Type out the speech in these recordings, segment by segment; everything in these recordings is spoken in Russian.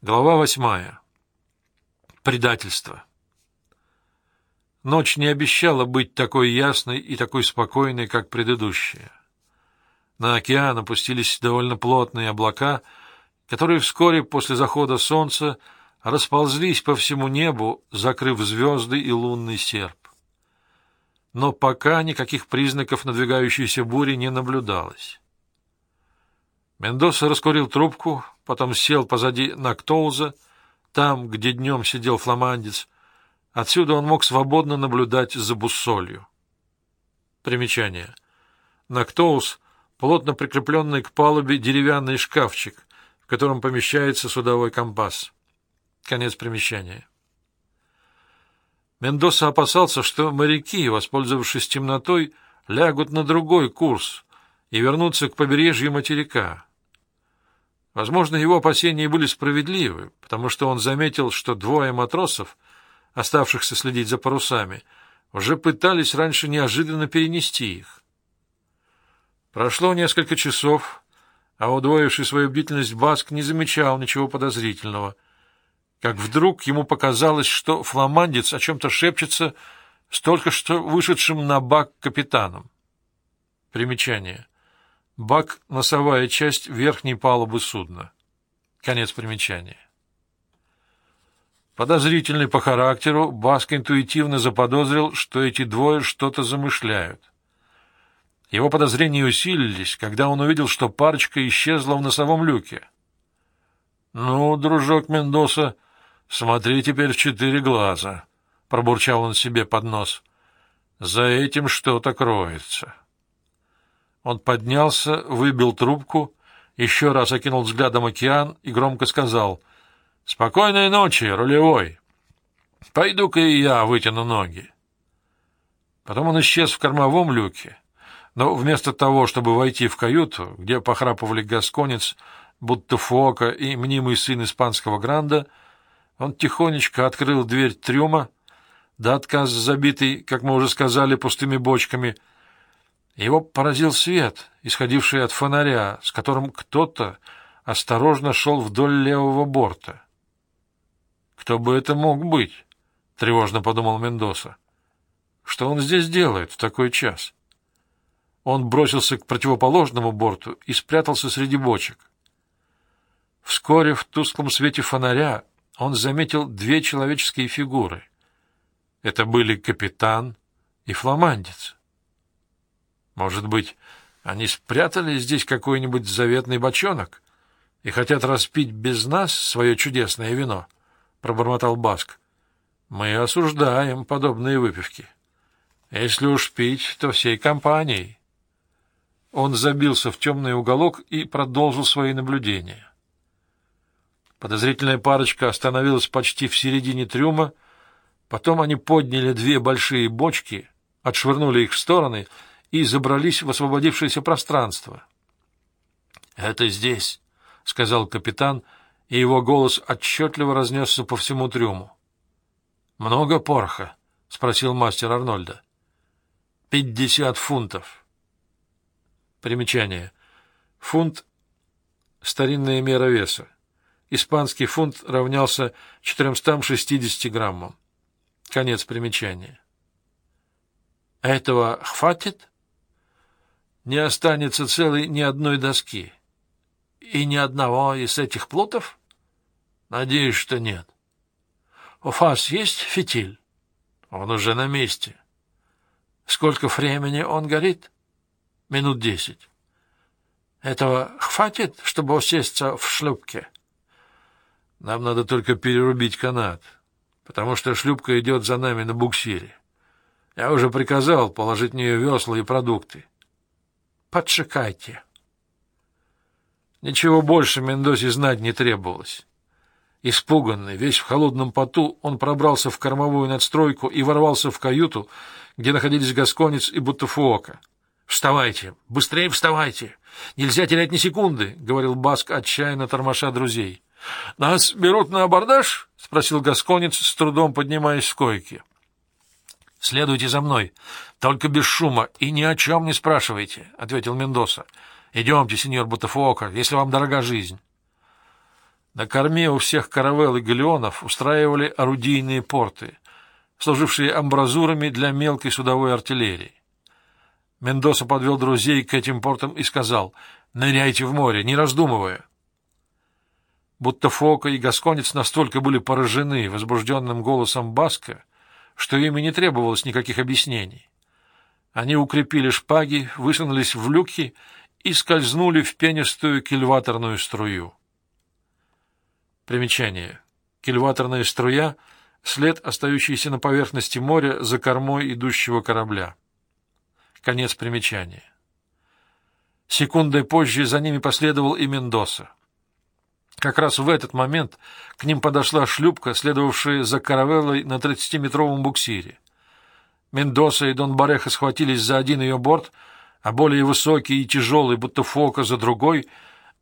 Глава восьмая. Предательство. Ночь не обещала быть такой ясной и такой спокойной, как предыдущая. На океан опустились довольно плотные облака, которые вскоре после захода солнца расползлись по всему небу, закрыв звезды и лунный серп. Но пока никаких признаков надвигающейся бури не наблюдалось. Мендоса раскурил трубку, потом сел позади Нактоуза, там, где днем сидел фламандец. Отсюда он мог свободно наблюдать за буссолью. Примечание. Нактоуз — плотно прикрепленный к палубе деревянный шкафчик, в котором помещается судовой компас. Конец примечания. Мендоса опасался, что моряки, воспользовавшись темнотой, лягут на другой курс и вернутся к побережью материка. Возможно, его опасения были справедливы, потому что он заметил, что двое матросов, оставшихся следить за парусами, уже пытались раньше неожиданно перенести их. Прошло несколько часов, а удвоивший свою бдительность Баск не замечал ничего подозрительного, как вдруг ему показалось, что фламандец о чем-то шепчется с только что вышедшим на бак капитаном. Примечание — Бак — носовая часть верхней палубы судна. Конец примечания. Подозрительный по характеру, Баск интуитивно заподозрил, что эти двое что-то замышляют. Его подозрения усилились, когда он увидел, что парочка исчезла в носовом люке. — Ну, дружок Мендоса, смотри теперь в четыре глаза, — пробурчал он себе под нос. — За этим что-то кроется. — он поднялся, выбил трубку, еще раз окинул взглядом океан и громко сказал «Спокойной ночи, рулевой! Пойду-ка и я вытяну ноги». Потом он исчез в кормовом люке, но вместо того, чтобы войти в каюту, где похрапывали гасконец, будто Фока и мнимый сын испанского гранда, он тихонечко открыл дверь трюма, до отказа забитый, как мы уже сказали, пустыми бочками — его поразил свет, исходивший от фонаря, с которым кто-то осторожно шел вдоль левого борта. «Кто бы это мог быть?» — тревожно подумал Мендоса. «Что он здесь делает в такой час?» Он бросился к противоположному борту и спрятался среди бочек. Вскоре в тусклом свете фонаря он заметил две человеческие фигуры. Это были капитан и фламандец. Может быть, они спрятали здесь какой-нибудь заветный бочонок и хотят распить без нас свое чудесное вино? — пробормотал Баск. — Мы осуждаем подобные выпивки. Если уж пить, то всей компанией. Он забился в темный уголок и продолжил свои наблюдения. Подозрительная парочка остановилась почти в середине трюма, потом они подняли две большие бочки, отшвырнули их в стороны — и забрались в освободившееся пространство. — Это здесь, — сказал капитан, и его голос отчетливо разнесся по всему трюму. — Много пороха? — спросил мастер Арнольда. — Пятьдесят фунтов. Примечание. Фунт — старинная мера веса. Испанский фунт равнялся 460 граммам. Конец примечания. — Этого хватит? Не останется целой ни одной доски. И ни одного из этих плотов? Надеюсь, что нет. У вас есть фитиль? Он уже на месте. Сколько времени он горит? Минут десять. Этого хватит, чтобы усесться в шлюпке? Нам надо только перерубить канат, потому что шлюпка идет за нами на буксире. Я уже приказал положить в нее весла и продукты. Подшикайте. Ничего больше Мендозе знать не требовалось. Испуганный, весь в холодном поту, он пробрался в кормовую надстройку и ворвался в каюту, где находились Гасконец и Буттефуока. «Вставайте! Быстрее вставайте! Нельзя терять ни секунды!» — говорил Баск, отчаянно тормоша друзей. «Нас берут на абордаж?» — спросил Гасконец, с трудом поднимаясь с койки. — Следуйте за мной. Только без шума и ни о чем не спрашивайте, — ответил Мендоса. — Идемте, сеньор Бутафуока, если вам дорога жизнь. На корме у всех каравелл и галеонов устраивали орудийные порты, служившие амбразурами для мелкой судовой артиллерии. Мендоса подвел друзей к этим портам и сказал «Ныряйте в море, не раздумывая». Будто Фока и Гасконец настолько были поражены возбужденным голосом Баска, что им и не требовалось никаких объяснений. Они укрепили шпаги, высунулись в люки и скользнули в пенистую кильваторную струю. Примечание. Кильваторная струя — след, остающийся на поверхности моря за кормой идущего корабля. Конец примечания. Секундой позже за ними последовал и Мендоса. Как раз в этот момент к ним подошла шлюпка, следовавшая за каравеллой на тридцатиметровом буксире. Мендоса и Дон Бареха схватились за один ее борт, а более высокий и тяжелый, будто фока, за другой.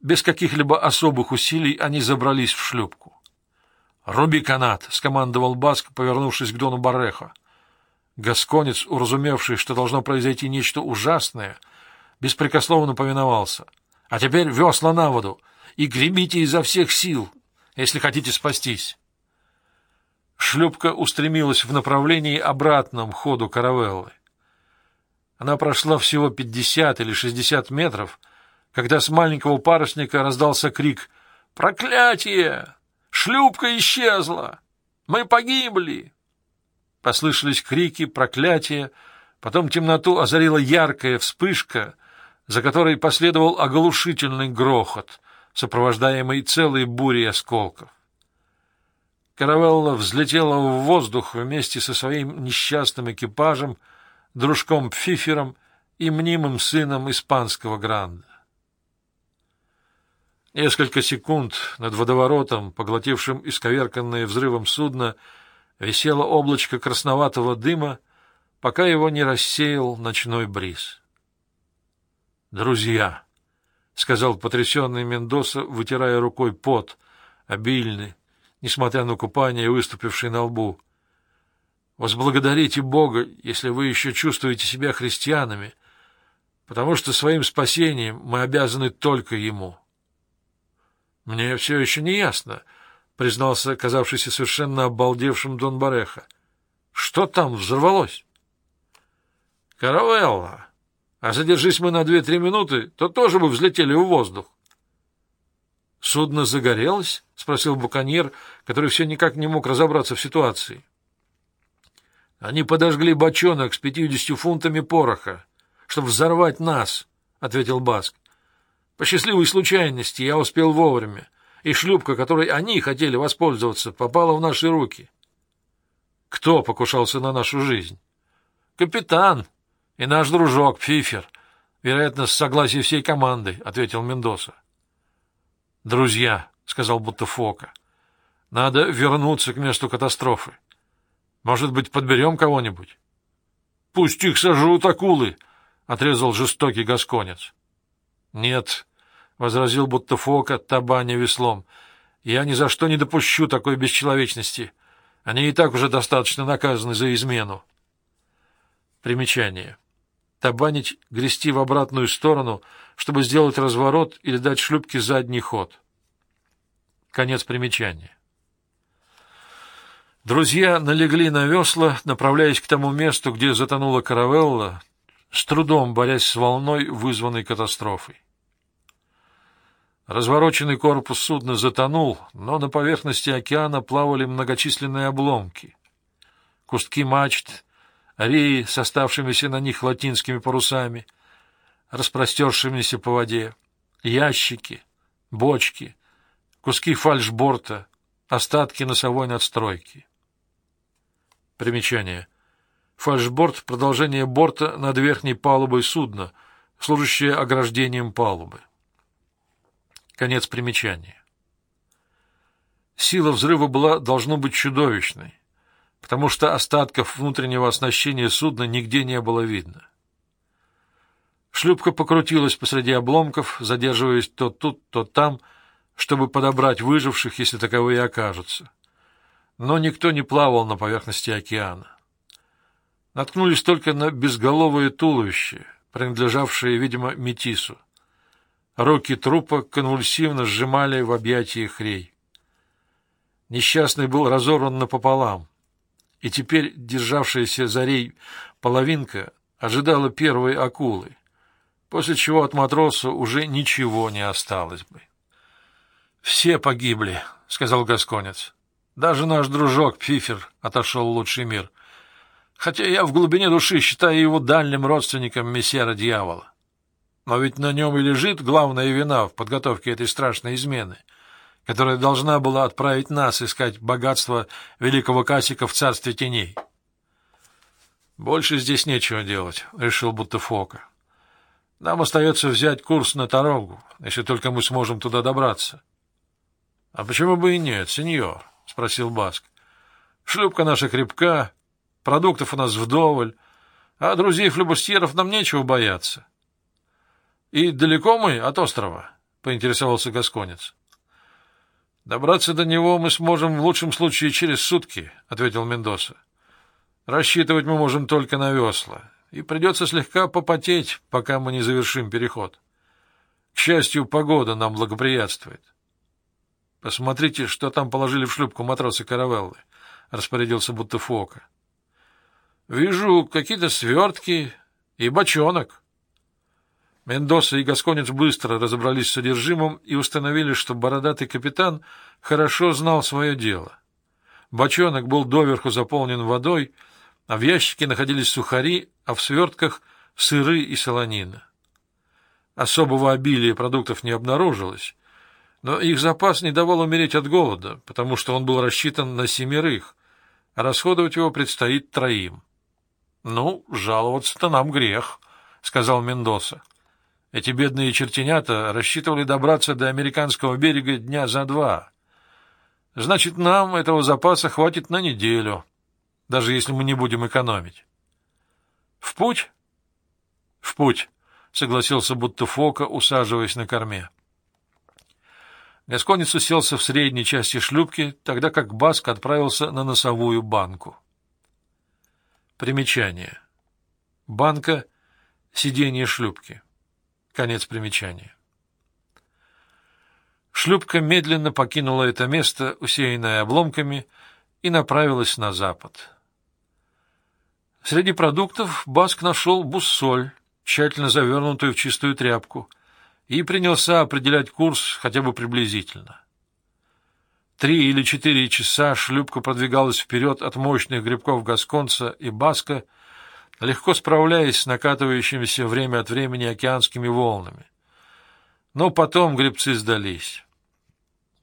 Без каких-либо особых усилий они забрались в шлюпку. «Руби канат!» — скомандовал Баск, повернувшись к Дону Барехо. Гасконец, уразумевший, что должно произойти нечто ужасное, беспрекословно повиновался. «А теперь весла на воду!» И гребите изо всех сил, если хотите спастись. Шлюпка устремилась в направлении обратном ходу каравеллы. Она прошла всего пятьдесят или шестьдесят метров, когда с маленького парусника раздался крик «Проклятие! Шлюпка исчезла! Мы погибли!» Послышались крики, проклятия, потом темноту озарила яркая вспышка, за которой последовал оглушительный грохот — сопровождаемый целой бурей осколков. Каравелла взлетела в воздух вместе со своим несчастным экипажем, дружком Пфифером и мнимым сыном испанского Гранда. Несколько секунд над водоворотом, поглотившим исковерканное взрывом судно, висело облачко красноватого дыма, пока его не рассеял ночной бриз. «Друзья!» — сказал потрясенный Мендоса, вытирая рукой пот, обильный, несмотря на купание, выступивший на лбу. «Возблагодарите Бога, если вы еще чувствуете себя христианами, потому что своим спасением мы обязаны только Ему». «Мне все еще не ясно», — признался казавшийся совершенно обалдевшим Дон Бареха. «Что там взорвалось?» «Каравелла», а задержись мы на две-три минуты, то тоже бы взлетели в воздух. — Судно загорелось? — спросил буконьер, который все никак не мог разобраться в ситуации. — Они подожгли бочонок с пятьюдесятью фунтами пороха, чтобы взорвать нас, — ответил Баск. — По счастливой случайности я успел вовремя, и шлюпка, которой они хотели воспользоваться, попала в наши руки. — Кто покушался на нашу жизнь? — Капитан, — И наш дружок Пфифер, вероятно, с согласия всей команды, — ответил Мендоса. — Друзья, — сказал будто Фока, — надо вернуться к месту катастрофы. Может быть, подберем кого-нибудь? — Пусть их сожрут акулы, — отрезал жестокий гасконец. — Нет, — возразил будто Фока, табаня веслом, — я ни за что не допущу такой бесчеловечности. Они и так уже достаточно наказаны за измену. Примечание табанить, грести в обратную сторону, чтобы сделать разворот или дать шлюпке задний ход. Конец примечания. Друзья налегли на весла, направляясь к тому месту, где затонула каравелла, с трудом борясь с волной, вызванной катастрофой. Развороченный корпус судна затонул, но на поверхности океана плавали многочисленные обломки. Кустки мачт реи с оставшимися на них латинскими парусами, распростершимися по воде, ящики, бочки, куски фальшборта, остатки носовой надстройки. Примечание. Фальшборт — продолжение борта над верхней палубой судна, служащее ограждением палубы. Конец примечания. Сила взрыва была, должно быть, чудовищной потому что остатков внутреннего оснащения судна нигде не было видно. Шлюпка покрутилась посреди обломков, задерживаясь то тут, то там, чтобы подобрать выживших, если таковые окажутся. Но никто не плавал на поверхности океана. Наткнулись только на безголовое туловище, принадлежавшее, видимо, метису. Руки трупа конвульсивно сжимали в объятиях рей. Несчастный был разорван напополам, и теперь державшаяся за рей половинка ожидала первой акулы, после чего от матроса уже ничего не осталось бы. «Все погибли», — сказал Гасконец. «Даже наш дружок Пфифер отошел в лучший мир, хотя я в глубине души считаю его дальним родственником мессера дьявола. Но ведь на нем и лежит главная вина в подготовке этой страшной измены — которая должна была отправить нас искать богатство великого Касика в царстве теней. «Больше здесь нечего делать», — решил будто Фока. «Нам остается взять курс на Тарогу, если только мы сможем туда добраться». «А почему бы и нет, сеньор?» — спросил Баск. «Шлюпка наша крепка, продуктов у нас вдоволь, а друзей флебустьеров нам нечего бояться». «И далеко мы от острова?» — поинтересовался Гасконец. Добраться до него мы сможем в лучшем случае через сутки, — ответил Мендоса. Рассчитывать мы можем только на весла, и придется слегка попотеть, пока мы не завершим переход. К счастью, погода нам благоприятствует. — Посмотрите, что там положили в шлюпку матросы каравеллы, — распорядился будто Фока. — Вижу какие-то свертки и бочонок. — Мендоса и Гасконец быстро разобрались с содержимым и установили, что бородатый капитан хорошо знал свое дело. Бочонок был доверху заполнен водой, а в ящике находились сухари, а в свертках — сыры и солонина. Особого обилия продуктов не обнаружилось, но их запас не давал умереть от голода, потому что он был рассчитан на семерых, а расходовать его предстоит троим. — Ну, жаловаться-то нам грех, — сказал Мендоса. Эти бедные чертенята рассчитывали добраться до американского берега дня за два. Значит, нам этого запаса хватит на неделю, даже если мы не будем экономить. — В путь? — В путь, — согласился будто Фока, усаживаясь на корме. Гасконец уселся в средней части шлюпки, тогда как Баск отправился на носовую банку. Примечание. Банка — сиденье шлюпки. Конец примечания. Шлюпка медленно покинула это место, усеянное обломками, и направилась на запад. Среди продуктов Баск нашел буссоль, тщательно завернутую в чистую тряпку, и принялся определять курс хотя бы приблизительно. Три или четыре часа шлюпка продвигалась вперед от мощных грибков Гасконца и Баска, легко справляясь с накатывающимися время от времени океанскими волнами. Но потом гребцы сдались.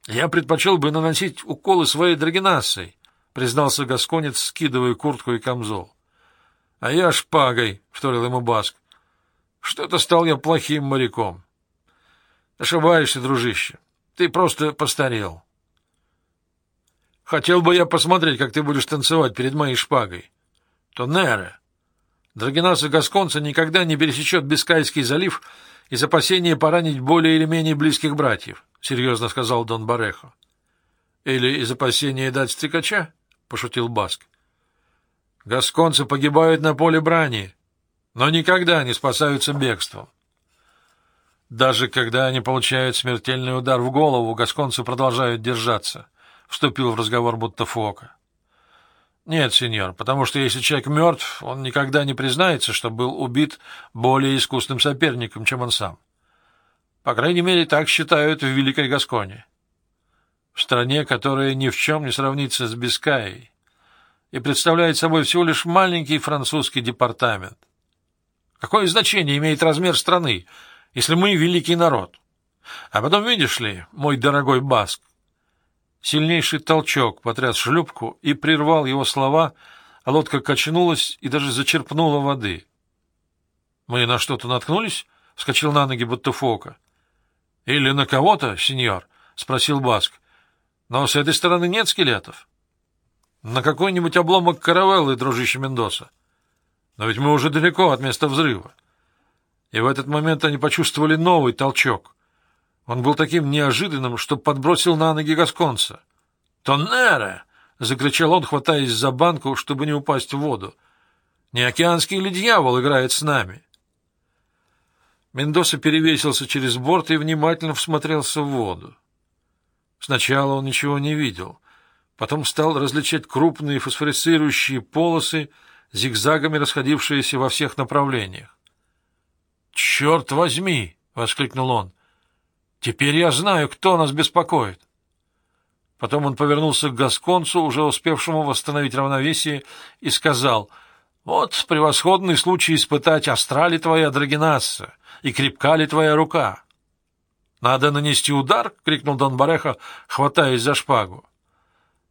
«Я предпочел бы наносить уколы своей драгинасой», — признался Гасконец, скидывая куртку и камзол. «А я шпагой», — вторил ему Баск. «Что-то стал я плохим моряком». «Ошибаешься, дружище. Ты просто постарел». «Хотел бы я посмотреть, как ты будешь танцевать перед моей шпагой». «Тоннере, Драгинаса Гасконца никогда не пересечет Бискайский залив из опасения поранить более или менее близких братьев, — серьезно сказал Дон Барехо. — Или из опасения дать стрекача? — пошутил Баск. — Гасконцы погибают на поле брани, но никогда не спасаются бегством. Даже когда они получают смертельный удар в голову, гасконцы продолжают держаться, — вступил в разговор будто Фока. Нет, сеньор, потому что если человек мертв, он никогда не признается, что был убит более искусным соперником, чем он сам. По крайней мере, так считают в Великой Гасконе. В стране, которая ни в чем не сравнится с Бискайей и представляет собой всего лишь маленький французский департамент. Какое значение имеет размер страны, если мы великий народ? А потом, видишь ли, мой дорогой Баск, Сильнейший толчок потряс шлюпку и прервал его слова, а лодка качнулась и даже зачерпнула воды. — Мы на что-то наткнулись? — вскочил на ноги будто фока. — Или на кого-то, сеньор? — спросил Баск. — Но с этой стороны нет скелетов. — На какой-нибудь обломок каравеллы, дружище Мендоса. Но ведь мы уже далеко от места взрыва. И в этот момент они почувствовали новый толчок. Он был таким неожиданным, что подбросил на ноги Гасконца. «Тоннере!» — закричал он, хватаясь за банку, чтобы не упасть в воду. «Не океанский ли дьявол играет с нами?» Мендоса перевесился через борт и внимательно всмотрелся в воду. Сначала он ничего не видел, потом стал различать крупные фосфорицирующие полосы, зигзагами расходившиеся во всех направлениях. «Черт возьми!» — воскликнул он. «Теперь я знаю, кто нас беспокоит». Потом он повернулся к Гасконцу, уже успевшему восстановить равновесие, и сказал, «Вот превосходный случай испытать, остра ли твоя драгинация и крепка ли твоя рука». «Надо нанести удар?» — крикнул Дон Бареха, хватаясь за шпагу.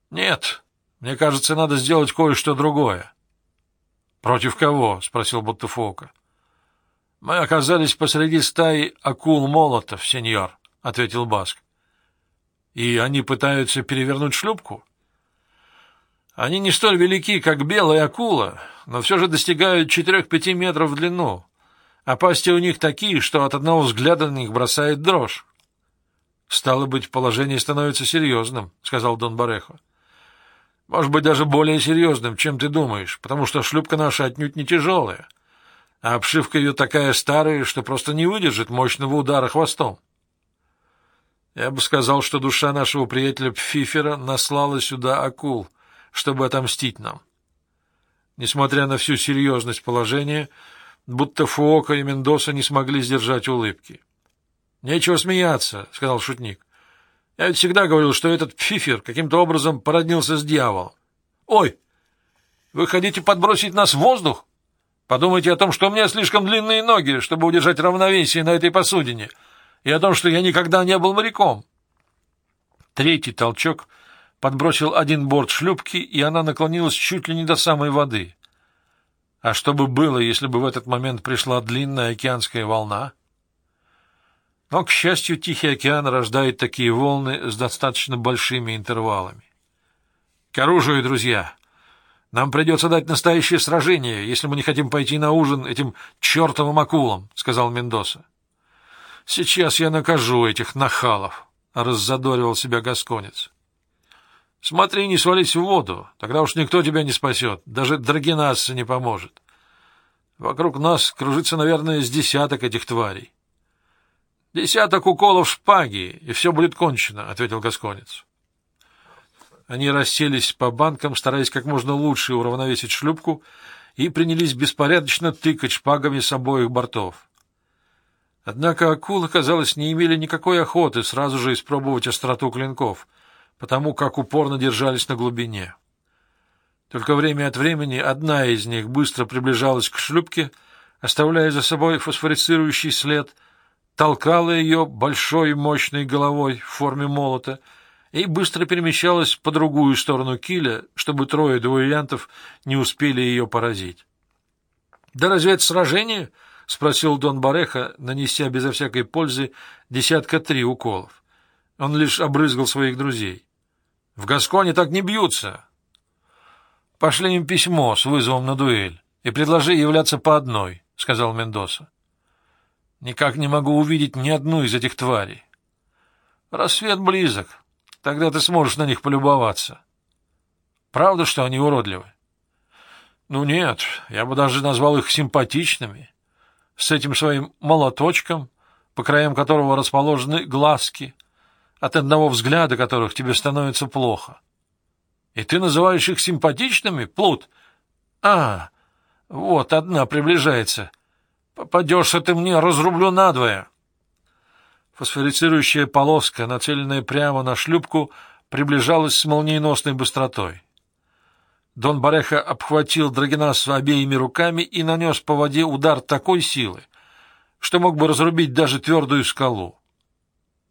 «Нет, мне кажется, надо сделать кое-что другое». «Против кого?» — спросил Буттефока. «Мы оказались посреди стаи акул-молотов, сеньор», — ответил Баск. «И они пытаются перевернуть шлюпку?» «Они не столь велики, как белая акула, но все же достигают четырех-пяти метров в длину а пасти у них такие, что от одного взгляда на них бросает дрожь. — Стало быть, положение становится серьезным, — сказал Дон Барехо. — Может быть, даже более серьезным, чем ты думаешь, потому что шлюпка наша отнюдь не тяжелая, а обшивка ее такая старая, что просто не выдержит мощного удара хвостом. Я бы сказал, что душа нашего приятеля Пфифера наслала сюда акул, чтобы отомстить нам. Несмотря на всю серьезность положения, — будто Фуока и Мендоса не смогли сдержать улыбки. — Нечего смеяться, — сказал шутник. — Я ведь всегда говорил, что этот пфифер каким-то образом породнился с дьяволом. — Ой, вы хотите подбросить нас в воздух? Подумайте о том, что у меня слишком длинные ноги, чтобы удержать равновесие на этой посудине, и о том, что я никогда не был моряком. Третий толчок подбросил один борт шлюпки, и она наклонилась чуть ли не до самой воды. А что бы было, если бы в этот момент пришла длинная океанская волна? Но, к счастью, Тихий океан рождает такие волны с достаточно большими интервалами. К оружию, друзья! Нам придется дать настоящее сражение, если мы не хотим пойти на ужин этим чертовым акулам, — сказал Мендоса. — Сейчас я накажу этих нахалов, — раззадоривал себя Гасконец. Смотри, не свались в воду, тогда уж никто тебя не спасет, даже Драгинасса не поможет. Вокруг нас кружится, наверное, с десяток этих тварей. — Десяток уколов шпаги, и все будет кончено, — ответил Гасконец. Они расселись по банкам, стараясь как можно лучше уравновесить шлюпку, и принялись беспорядочно тыкать шпагами с обоих бортов. Однако акулы, казалось, не имели никакой охоты сразу же испробовать остроту клинков — потому как упорно держались на глубине. Только время от времени одна из них быстро приближалась к шлюпке, оставляя за собой фосфорицирующий след, толкала ее большой мощной головой в форме молота и быстро перемещалась по другую сторону киля, чтобы трое дуэлянтов не успели ее поразить. — Да разве это сражение? — спросил Дон Бареха, нанеся безо всякой пользы десятка три уколов. Он лишь обрызгал своих друзей. В Гасконе так не бьются. Пошли им письмо с вызовом на дуэль и предложи являться по одной, — сказал Мендоса. Никак не могу увидеть ни одну из этих тварей. Рассвет близок, тогда ты сможешь на них полюбоваться. Правда, что они уродливы? Ну нет, я бы даже назвал их симпатичными. С этим своим молоточком, по краям которого расположены глазки, от одного взгляда которых тебе становится плохо. И ты называешь их симпатичными, Плут? А, вот одна приближается. Попадешься ты мне, разрублю надвое. Фосфорицирующая полоска, нацеленная прямо на шлюпку, приближалась с молниеносной быстротой. Дон Бареха обхватил Драгинасу обеими руками и нанес по воде удар такой силы, что мог бы разрубить даже твердую скалу.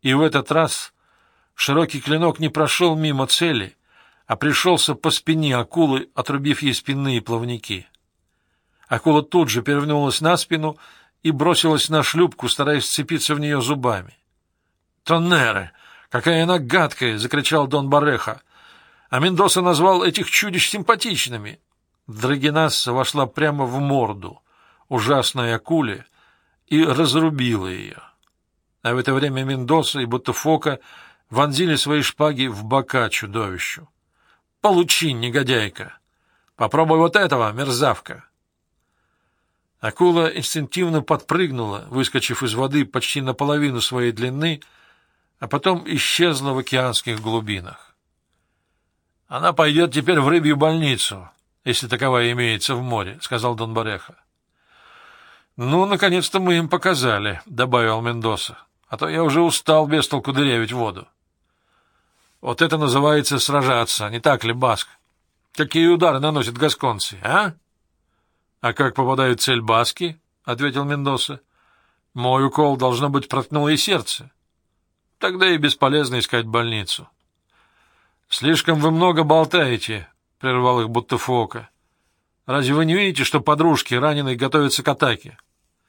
И в этот раз Широкий клинок не прошел мимо цели, а пришелся по спине акулы, отрубив ей спинные плавники. Акула тут же перевернулась на спину и бросилась на шлюпку, стараясь сцепиться в нее зубами. «Тоннеры! Какая она гадкая!» — закричал Дон Бареха. А Мендоса назвал этих чудищ симпатичными. Драгинасса вошла прямо в морду ужасной акуле и разрубила ее. А в это время Мендоса и Бутафока вонзили свои шпаги в бока чудовищу. «Получи, негодяйка! Попробуй вот этого, мерзавка!» Акула инстинктивно подпрыгнула, выскочив из воды почти наполовину своей длины, а потом исчезла в океанских глубинах. Она пойдет теперь в рыбью больницу, если таковая имеется в море, — сказал Дон Бареха. — Ну, наконец-то мы им показали, — добавил Мендоса, — а то я уже устал без толку дырявить воду. Вот это называется сражаться, не так ли, Баск? Какие удары наносят гасконцы, а? — А как попадают цель Баски? — ответил Мендоса. — Мой укол, должно быть, проткнул ей сердце. Тогда и бесполезно искать больницу. — Слишком вы много болтаете, — прервал их будто Фока. — Разве вы не видите, что подружки раненые готовятся к атаке?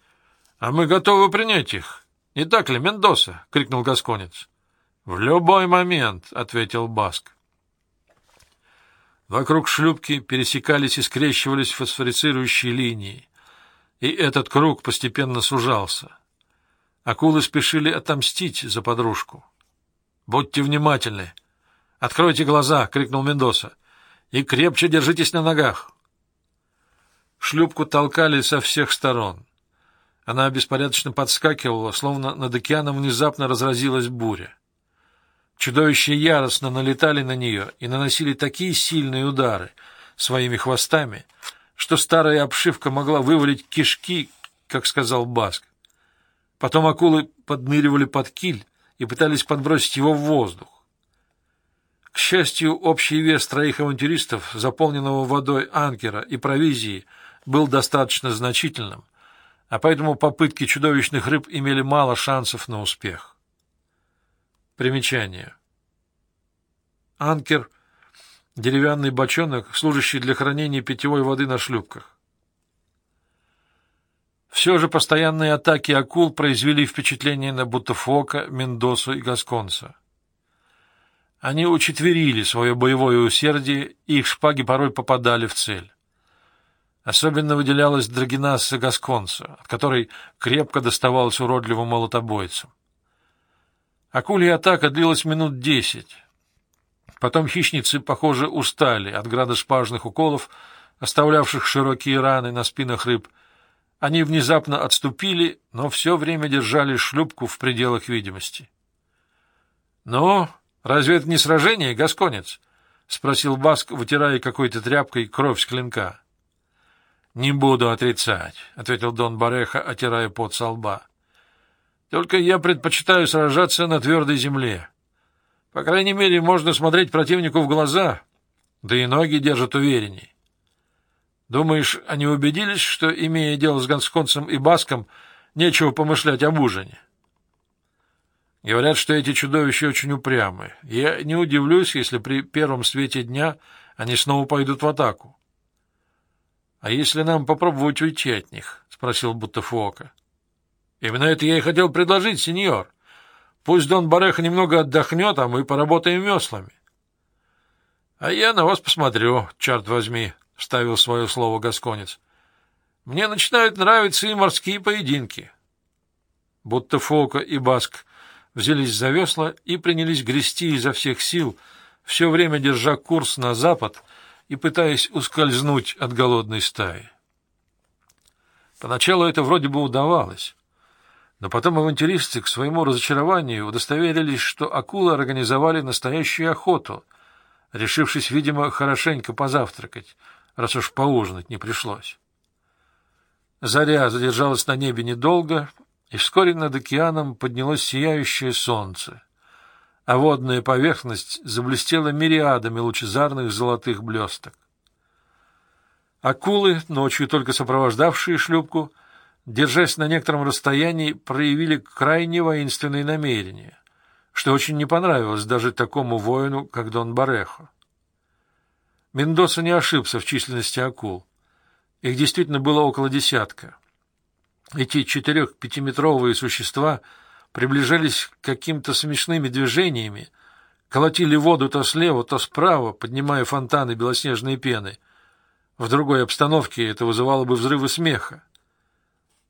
— А мы готовы принять их. Не так ли, Мендоса? — крикнул Гасконец. — В любой момент, — ответил Баск. Вокруг шлюпки пересекались и скрещивались фосфорицирующие линии, и этот круг постепенно сужался. Акулы спешили отомстить за подружку. — Будьте внимательны! Откройте глаза! — крикнул Мендоса. — И крепче держитесь на ногах! Шлюпку толкали со всех сторон. Она беспорядочно подскакивала, словно над океаном внезапно разразилась буря. Чудовища яростно налетали на нее и наносили такие сильные удары своими хвостами, что старая обшивка могла вывалить кишки, как сказал Баск. Потом акулы подныривали под киль и пытались подбросить его в воздух. К счастью, общий вес троих авантюристов, заполненного водой анкера и провизии, был достаточно значительным, а поэтому попытки чудовищных рыб имели мало шансов на успех. Примечание. Анкер — деревянный бочонок, служащий для хранения питьевой воды на шлюпках. Все же постоянные атаки акул произвели впечатление на Бутафока, Мендосу и Гасконца. Они учетверили свое боевое усердие, и их шпаги порой попадали в цель. Особенно выделялась Драгинасса Гасконца, от которой крепко доставалось уродливым молотобойцам. Акулья атака длилась минут десять. Потом хищницы, похоже, устали от града шпажных уколов, оставлявших широкие раны на спинах рыб, они внезапно отступили, но все время держали шлюпку в пределах видимости. — Ну, разве это не сражение, гасконец? — спросил Баск, вытирая какой-то тряпкой кровь с клинка. — Не буду отрицать, — ответил Дон Бареха, отирая пот со лба. — Только я предпочитаю сражаться на твердой земле. По крайней мере, можно смотреть противнику в глаза, да и ноги держат уверенней. Думаешь, они убедились, что, имея дело с Гансконцем и Баском, нечего помышлять об ужине? Говорят, что эти чудовища очень упрямы. Я не удивлюсь, если при первом свете дня они снова пойдут в атаку. — А если нам попробовать уйти от них? — спросил будто Фуока. — Именно это я и хотел предложить, сеньор. Пусть Дон Бареха немного отдохнет, а мы поработаем веслами. — А я на вас посмотрю, черт возьми, — вставил свое слово Гасконец. — Мне начинают нравиться и морские поединки. Будто Фока и Баск взялись за весла и принялись грести изо всех сил, все время держа курс на запад и пытаясь ускользнуть от голодной стаи. Поначалу это вроде бы удавалось, но потом авантюристы к своему разочарованию удостоверились, что акулы организовали настоящую охоту, решившись, видимо, хорошенько позавтракать — раз уж поужинать не пришлось. Заря задержалась на небе недолго, и вскоре над океаном поднялось сияющее солнце, а водная поверхность заблестела мириадами лучезарных золотых блесток. Акулы, ночью только сопровождавшие шлюпку, держась на некотором расстоянии, проявили крайне воинственные намерения, что очень не понравилось даже такому воину, как Дон Барехо. Мендоса не ошибся в численности акул. Их действительно было около десятка. Эти четырех-пятиметровые существа приближались к каким-то смешными движениями, колотили воду то слева, то справа, поднимая фонтаны белоснежной пены. В другой обстановке это вызывало бы взрывы смеха.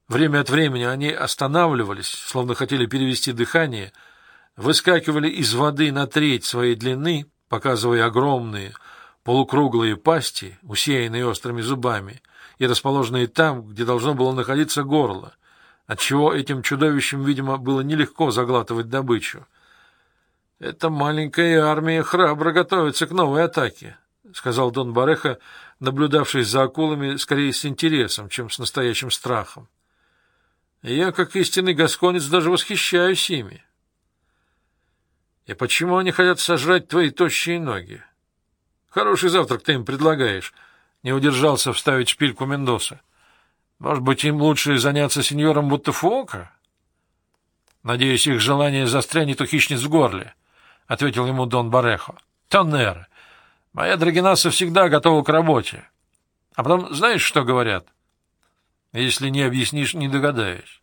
Время от времени они останавливались, словно хотели перевести дыхание, выскакивали из воды на треть своей длины, показывая огромные, полукруглые пасти, усеянные острыми зубами, и расположенные там, где должно было находиться горло, отчего этим чудовищам, видимо, было нелегко заглатывать добычу. Эта маленькая армия храбро готовится к новой атаке, — сказал Дон Бареха, наблюдавший за акулами скорее с интересом, чем с настоящим страхом. Я, как истинный гасконец, даже восхищаюсь ими. И почему они хотят сожрать твои тощие ноги? Хороший завтрак ты им предлагаешь, — не удержался вставить шпильку Мендоса. Может быть, им лучше заняться сеньором Буттефуока? Надеюсь, их желание застрянет у хищниц в горле. —— ответил ему Дон Барехо. — Тоннер, моя Драгинаса всегда готова к работе. А потом знаешь, что говорят? Если не объяснишь, не догадаюсь.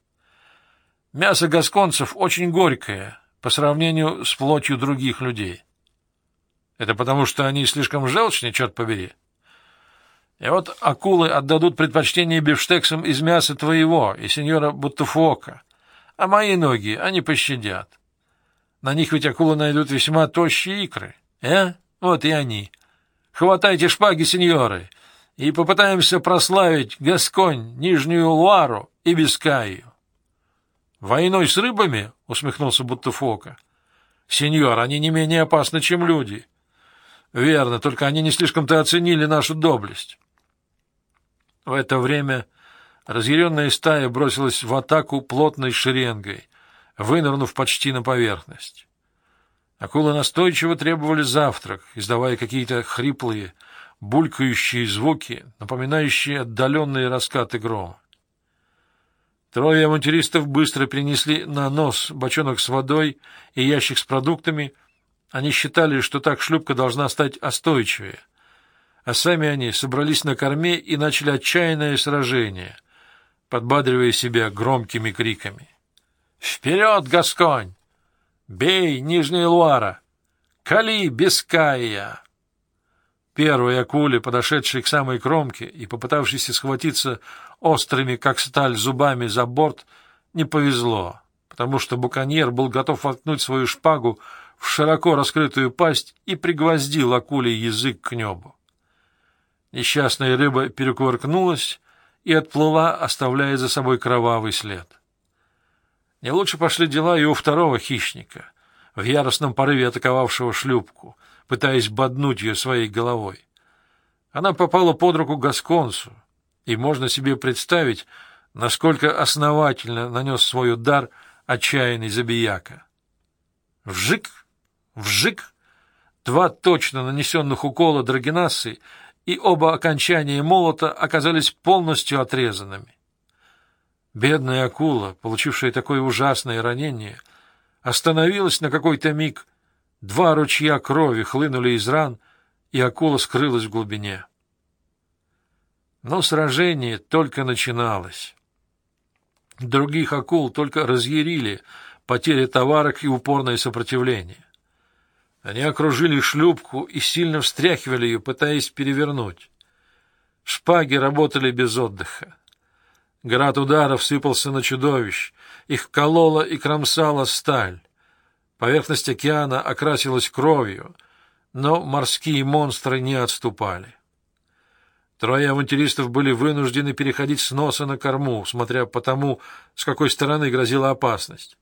Мясо гасконцев очень горькое по сравнению с плотью других людей. Это потому, что они слишком желчны, черт побери. И вот акулы отдадут предпочтение бифштексам из мяса твоего и сеньора Буттуфока, а мои ноги они пощадят. На них ведь акулы найдут весьма тощие икры. Э? Вот и они. Хватайте шпаги, сеньоры, и попытаемся прославить Гасконь, Нижнюю Луару и Бискаю. — Войной с рыбами? — усмехнулся Буттефока. — Сеньор, они не менее опасны, чем люди. — Верно, только они не слишком-то оценили нашу доблесть. В это время разъяренная стая бросилась в атаку плотной шеренгой, вынырнув почти на поверхность. Акулы настойчиво требовали завтрак, издавая какие-то хриплые, булькающие звуки, напоминающие отдаленные раскаты грома. Трое авантюристов быстро принесли на нос бочонок с водой и ящик с продуктами. Они считали, что так шлюпка должна стать остойчивее. А сами они собрались на корме и начали отчаянное сражение, подбадривая себя громкими криками. Вперед, Гасконь! Бей, Нижняя Луара! Кали, Беская! Первой акуле, подошедшей к самой кромке и попытавшейся схватиться острыми, как сталь, зубами за борт, не повезло, потому что буконьер был готов воткнуть свою шпагу в широко раскрытую пасть и пригвоздил акуле язык к небу. Несчастная рыба перекувыркнулась и отплыла, оставляя за собой кровавый след. Не лучше пошли дела и у второго хищника, в яростном порыве атаковавшего шлюпку, пытаясь боднуть ее своей головой. Она попала под руку Гасконсу, и можно себе представить, насколько основательно нанес свой удар отчаянный забияка. Вжик! Вжик! Два точно нанесенных укола драгинасы и оба окончания молота оказались полностью отрезанными. Бедная акула, получившая такое ужасное ранение, остановилась на какой-то миг, два ручья крови хлынули из ран, и акула скрылась в глубине. Но сражение только начиналось. Других акул только разъярили потери товарок и упорное сопротивление. Они окружили шлюпку и сильно встряхивали ее, пытаясь перевернуть. Шпаги работали без отдыха. Град ударов сыпался на чудовищ, их колола и кромсала сталь. Поверхность океана окрасилась кровью, но морские монстры не отступали. Трое авантюристов были вынуждены переходить с носа на корму, смотря по тому, с какой стороны грозила опасность.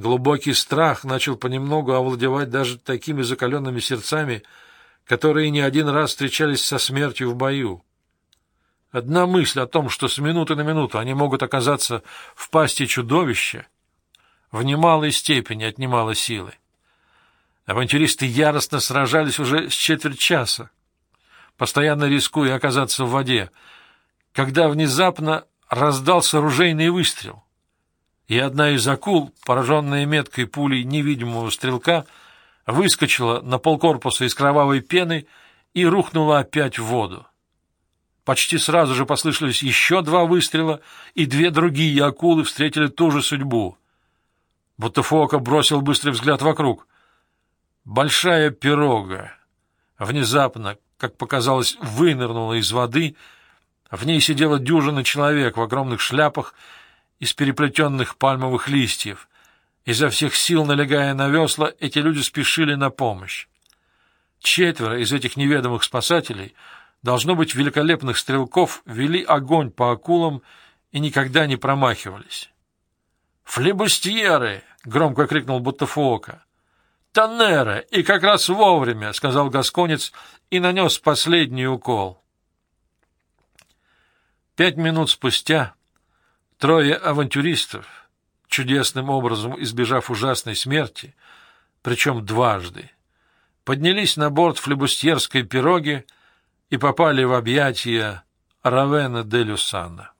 Глубокий страх начал понемногу овладевать даже такими закаленными сердцами, которые не один раз встречались со смертью в бою. Одна мысль о том, что с минуты на минуту они могут оказаться в пасти чудовища, в немалой степени отнимала силы. Авантюристы яростно сражались уже с четверть часа, постоянно рискуя оказаться в воде, когда внезапно раздался ружейный выстрел, и одна из акул, пораженная меткой пулей невидимого стрелка, выскочила на полкорпуса из кровавой пены и рухнула опять в воду. Почти сразу же послышались еще два выстрела, и две другие акулы встретили ту же судьбу. Бутафока бросил быстрый взгляд вокруг. Большая пирога внезапно, как показалось, вынырнула из воды. В ней сидела дюжина человек в огромных шляпах из переплетенных пальмовых листьев. Изо всех сил налегая на весла, эти люди спешили на помощь. Четверо из этих неведомых спасателей — должно быть, великолепных стрелков вели огонь по акулам и никогда не промахивались. «Флебустьеры!» — громко крикнул Буттефуока. Таннера, и как раз вовремя, — сказал Гасконец и нанес последний укол. Пять минут спустя трое авантюристов, чудесным образом избежав ужасной смерти, причем дважды, поднялись на борт флебустьерской пироги и попали в объятия Равена де Люсана.